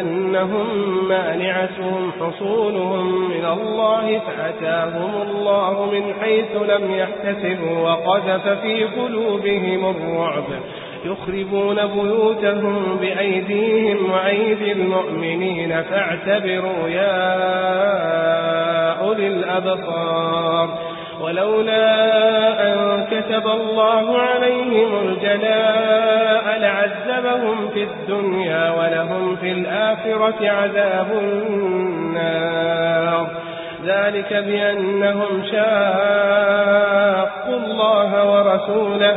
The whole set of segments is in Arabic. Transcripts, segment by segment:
أنهم مانعتهم حصولهم من الله فأتاهم الله من حيث لم يحتسبوا وقذف في قلوبهم الرعب. يخربون بيوتهم بأيديهم وأيدي المؤمنين فاعتبروا يا أولي الأبصار. ولولا أن كتب الله عليهم الجلاء لعذبهم في الدنيا ولهم في الآخرة عذاب النار. ذلك بأنهم شاقوا الله ورسوله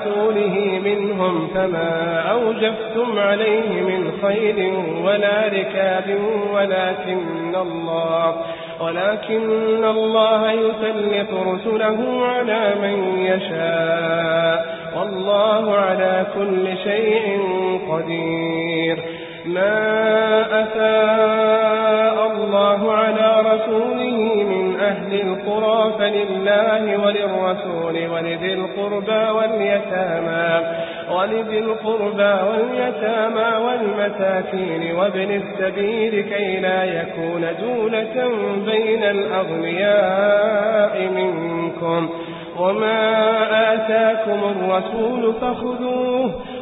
على رسوله منهم فما أوجفتم عليه من خير ولا ركاب ولكن الله ولكن الله يسلط رسله على من يشاء والله على كل شيء قدير ما أفاء أهل القرى فلله وللرسول ولذي القربى واليتامى ولذي القربى واليتامى والمساكين وابن السبيل كي لا يكون دولة بين الأغنياء منكم. وما آتاكم الرسول فخذوه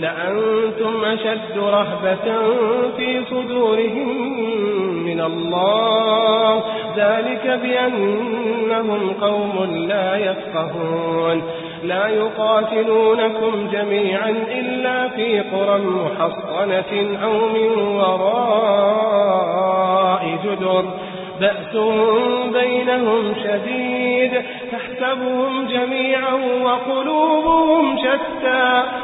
لأنتم أشد رهبة في صدورهم من الله. ذلك بأنهم قوم لا يفقهون. لا يقاتلونكم جميعا إلا في قرى محصنة أو من وراء جدر. بأس بينهم شديد. تحسبهم جميعا وقلوبهم شتى.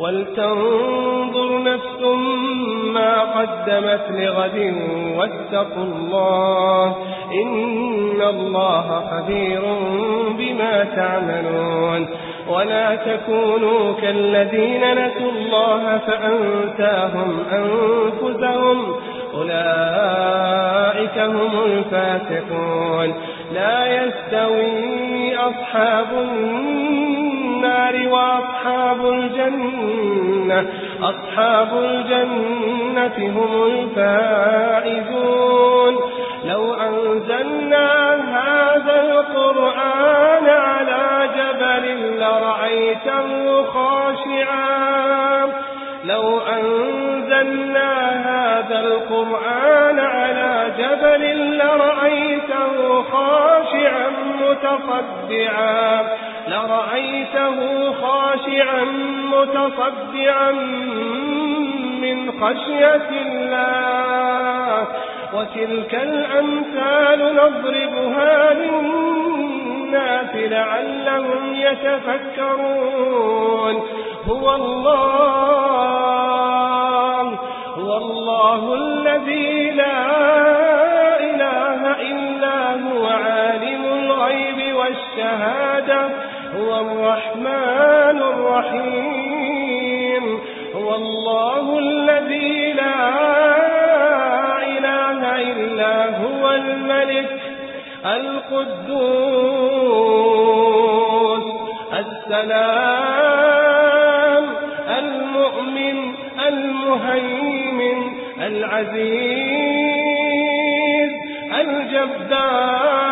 ولتنظر نفس ما قدمت لغد واتقوا الله إن الله خبير بما تعملون ولا تكونوا كالذين نسوا الله فأنتاهم أنفسهم أولئك هم الفاسقون لا يستوي أصحاب النار وأصحاب الجنة أصحاب الجنة هم الفائزون. لو أنزلنا هذا القرآن على جبل لرأيته خاشعا. لو أنزلنا هذا القرآن على جبل لرأيته خاشعا متصدعا. لرأيته خاشعا متصدعا من خشية الله وتلك الأمثال نضربها للناس لعلهم يتفكرون. هو الله هو الله هو الرحمن الرحيم. هو الله الذي لا إله إلا هو الملك القدوس السلام المؤمن المهيمن العزيز الجبار.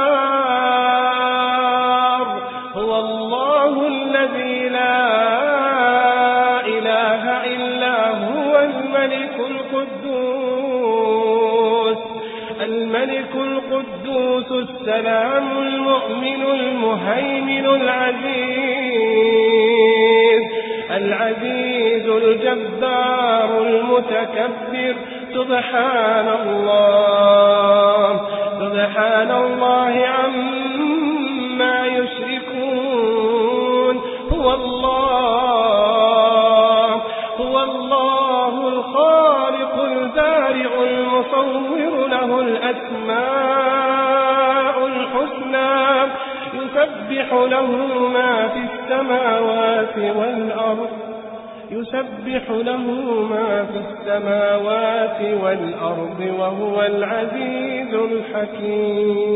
السلام المؤمن المهيمن العزيز العزيز الجبار المتكبر. سبحان الله سبحان الله عما يشركون. هو الله هو الله الخالق البارئ المصور له الأسماء. يسبح له ما في السماوات والأرض يسبح له ما في السماوات والأرض وهو العزيز الحكيم.